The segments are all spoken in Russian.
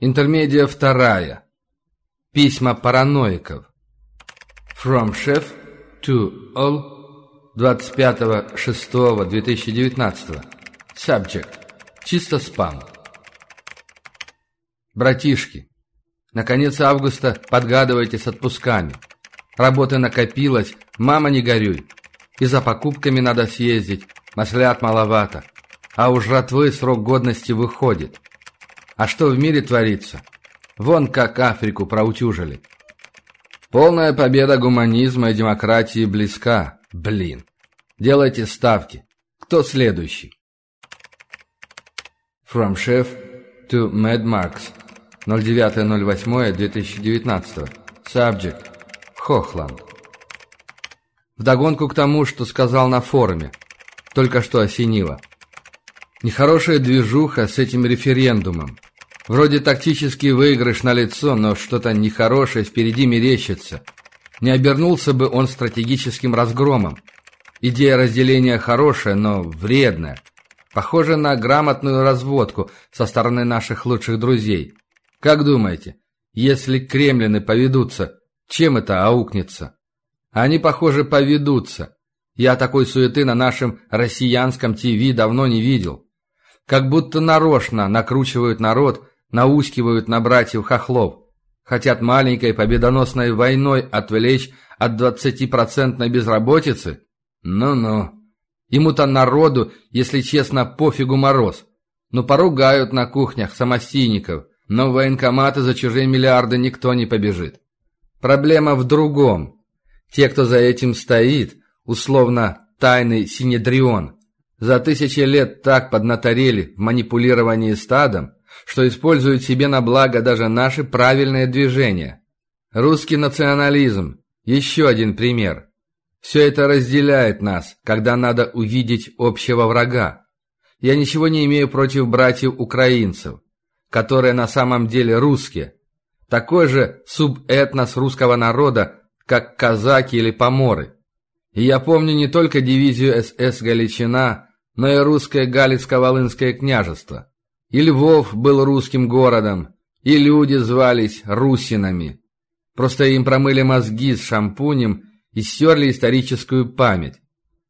Интермедия вторая. Письма параноиков. From Chef to All 25.06.2019. Subject. Чисто спам. Братишки, на конец августа подгадывайте с отпусками. Работы накопилось, мама не горюй. И за покупками надо съездить, маслят маловато. А уж жратвы срок годности выходит. А что в мире творится? Вон как Африку проутюжили. Полная победа гуманизма и демократии близка. Блин. Делайте ставки. Кто следующий? From Chef to Mad Marks. 09.08.2019. Subject. Хохланд. Вдогонку к тому, что сказал на форуме. Только что осенило. Нехорошая движуха с этим референдумом. Вроде тактический выигрыш на лицо, но что-то нехорошее впереди мерещится. Не обернулся бы он стратегическим разгромом. Идея разделения хорошая, но вредная. Похоже на грамотную разводку со стороны наших лучших друзей. Как думаете, если кремлины поведутся, чем это аукнется? Они, похоже, поведутся. Я такой суеты на нашем россиянском ТВ давно не видел. Как будто нарочно накручивают народ, наускивают на братьев хохлов. Хотят маленькой победоносной войной отвлечь от 20% безработицы? Ну-ну. Ему-то народу, если честно, пофигу мороз. Ну, поругают на кухнях самостийников, но в военкоматы за чужие миллиарды никто не побежит. Проблема в другом. Те, кто за этим стоит, условно тайный синедрион, за тысячи лет так поднаторели в манипулировании стадом, что используют себе на благо даже наши правильные движения. Русский национализм – еще один пример. Все это разделяет нас, когда надо увидеть общего врага. Я ничего не имею против братьев-украинцев, которые на самом деле русские. Такой же субэтнос русского народа, как казаки или поморы. И я помню не только дивизию СС «Галичина», но и русское Галицко-Волынское княжество. И Львов был русским городом, и люди звались русинами. Просто им промыли мозги с шампунем и стерли историческую память.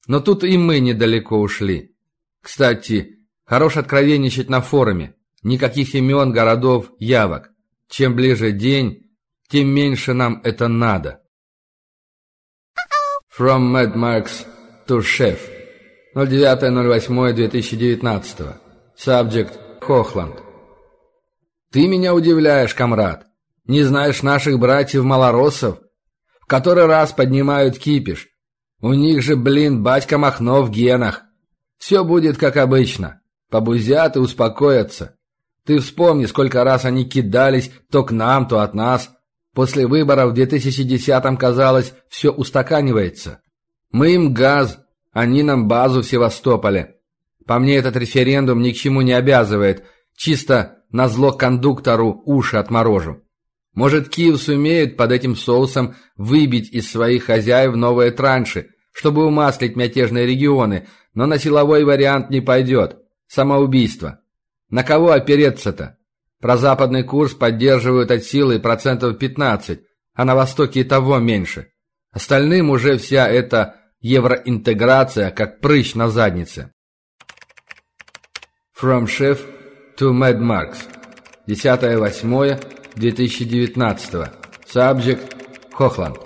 Но тут и мы недалеко ушли. Кстати, хорош откровенничать на форуме. Никаких имен, городов, явок. Чем ближе день, тем меньше нам это надо. From Mad Marks to Chef. 09.08.2019. Subject Хохланд. Ты меня удивляешь, комрад. Не знаешь наших братьев-малороссов? В который раз поднимают кипиш. У них же, блин, батька Махно в генах. Все будет как обычно. Побузят и успокоятся. Ты вспомни, сколько раз они кидались то к нам, то от нас. После выборов в 2010-м, казалось, все устаканивается. Мы им газ, они нам базу в Севастополе. По мне, этот референдум ни к чему не обязывает. Чисто на зло кондуктору уши отморожу. Может, Киев сумеет под этим соусом выбить из своих хозяев новые транши, чтобы умаслить мятежные регионы, но на силовой вариант не пойдет. Самоубийство. На кого опереться-то? Про западный курс поддерживают от силы процентов 15, а на Востоке и того меньше. Остальным уже вся эта евроинтеграция как прыщ на заднице. From Chef to Mad Marks. 10.08.2019. Subject Хохланд.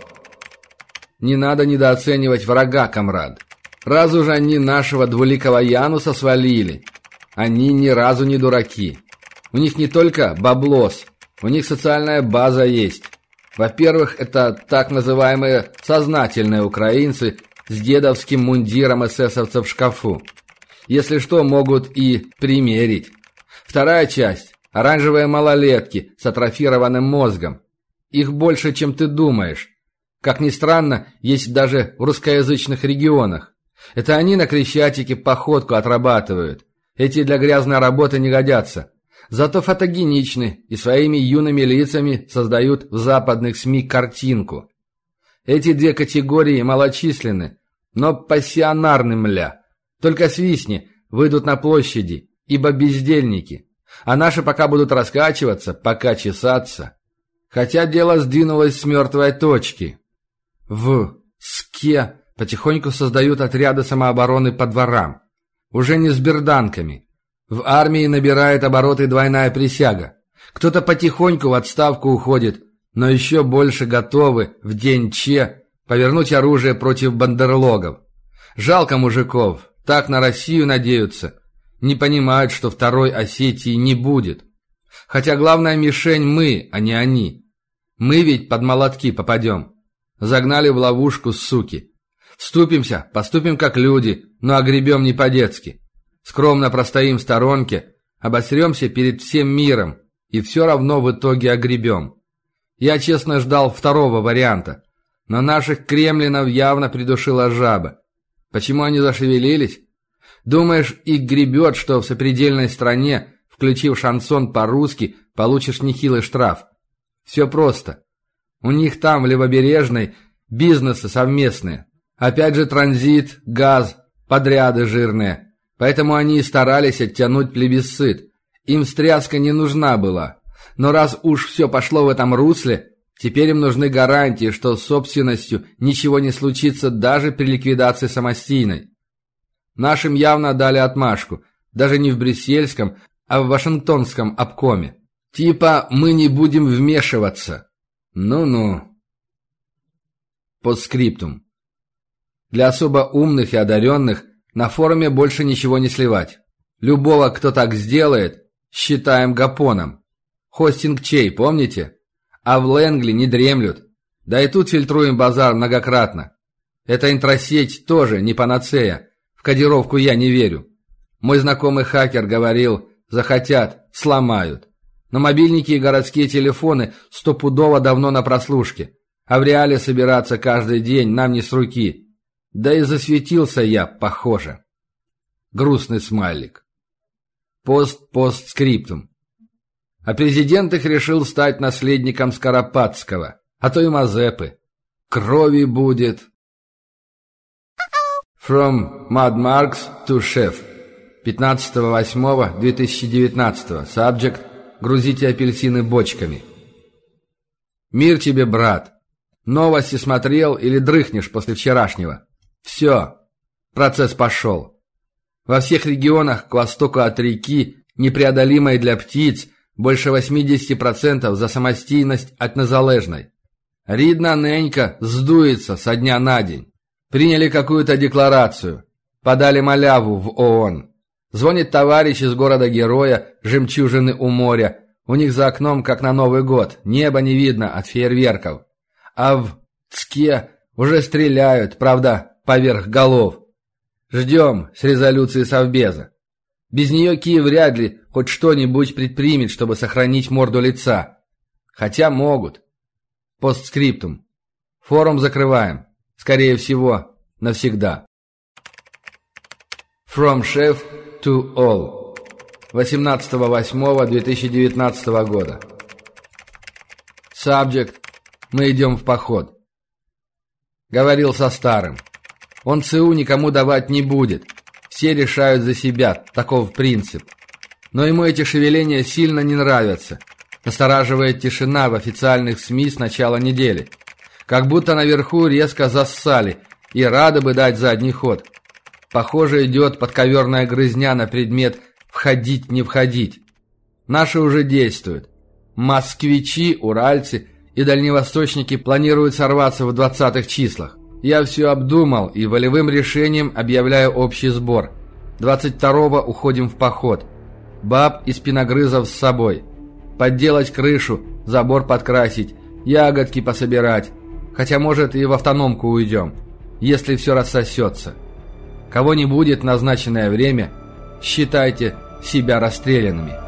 Не надо недооценивать врага, комрад. Раз уже они нашего двуликого Януса свалили. Они ни разу не дураки. У них не только баблос, у них социальная база есть. Во-первых, это так называемые сознательные украинцы с дедовским мундиром эсэсовцев в шкафу. Если что, могут и примерить. Вторая часть – оранжевые малолетки с атрофированным мозгом. Их больше, чем ты думаешь. Как ни странно, есть даже в русскоязычных регионах. Это они на Крещатике походку отрабатывают. Эти для грязной работы не годятся. Зато фотогеничны и своими юными лицами создают в западных СМИ картинку. Эти две категории малочисленны, но пассионарны, мля. Только свистни, выйдут на площади, ибо бездельники. А наши пока будут раскачиваться, пока чесаться. Хотя дело сдвинулось с мертвой точки. В СКЕ потихоньку создают отряды самообороны по дворам. Уже не с берданками. В армии набирает обороты двойная присяга. Кто-то потихоньку в отставку уходит, но еще больше готовы в день Че повернуть оружие против бандерлогов. Жалко мужиков, так на Россию надеются. Не понимают, что второй Осетии не будет. Хотя главная мишень мы, а не они. Мы ведь под молотки попадем. Загнали в ловушку, суки. Вступимся, поступим как люди, но огребем не по-детски. Скромно простоим в сторонке, обосремся перед всем миром, и все равно в итоге огребем. Я честно ждал второго варианта, но наших кремлинов явно придушила жаба. Почему они зашевелились? Думаешь, их гребет, что в сопредельной стране, включив шансон по-русски, получишь нехилый штраф? Все просто. У них там, в Левобережной, бизнесы совместные. Опять же транзит, газ, подряды жирные. Поэтому они и старались оттянуть плебисцит. Им стряска не нужна была. Но раз уж все пошло в этом русле, теперь им нужны гарантии, что с собственностью ничего не случится даже при ликвидации самостийной. Нашим явно дали отмашку, даже не в брюссельском, а в вашингтонском обкоме. Типа мы не будем вмешиваться. Ну-ну. Постскриптум. Для особо умных и одаренных на форуме больше ничего не сливать. Любого, кто так сделает, считаем гапоном. Хостинг чей, помните? А в Лэнгли не дремлют. Да и тут фильтруем базар многократно. Эта интросеть тоже не панацея. В кодировку я не верю. Мой знакомый хакер говорил, захотят, сломают. Но мобильники и городские телефоны стопудово давно на прослушке. А в реале собираться каждый день нам не с руки. Да и засветился я, похоже. Грустный смайлик. Пост-постскриптум. А президент их решил стать наследником Скоропадского, а то и Мазепы. Крови будет. From Mad Marks to Chef. 15.08.2019. Subject. Грузите апельсины бочками. Мир тебе, брат. Новости смотрел или дрыхнешь после вчерашнего? Все, процесс пошел. Во всех регионах к востоку от реки, непреодолимой для птиц, больше 80% за самостийность от незалежной. Ридна Ненька сдуется со дня на день. Приняли какую-то декларацию. Подали маляву в ООН. Звонит товарищ из города-героя, жемчужины у моря. У них за окном, как на Новый год, небо не видно от фейерверков. А в Цке уже стреляют, правда, поверх голов. Ждем с резолюции Совбеза. Без нее Киев вряд ли хоть что-нибудь предпримет, чтобы сохранить морду лица. Хотя могут. Постскриптум. Форум закрываем. Скорее всего, навсегда. From Chef to All. 18.08.2019 года. Subject. Мы идем в поход. Говорил со старым. Он ЦУ никому давать не будет. Все решают за себя, таков принцип. Но ему эти шевеления сильно не нравятся. Настораживает тишина в официальных СМИ с начала недели. Как будто наверху резко зассали и рады бы дать задний ход. Похоже, идет подковерная грызня на предмет «входить, не входить». Наши уже действуют. Москвичи, уральцы и дальневосточники планируют сорваться в 20-х числах. Я все обдумал и волевым решением объявляю общий сбор. 22-го уходим в поход. Баб и спиногрызов с собой. Подделать крышу, забор подкрасить, ягодки пособирать. Хотя, может, и в автономку уйдем, если все рассосется. Кого не будет назначенное время, считайте себя расстрелянными.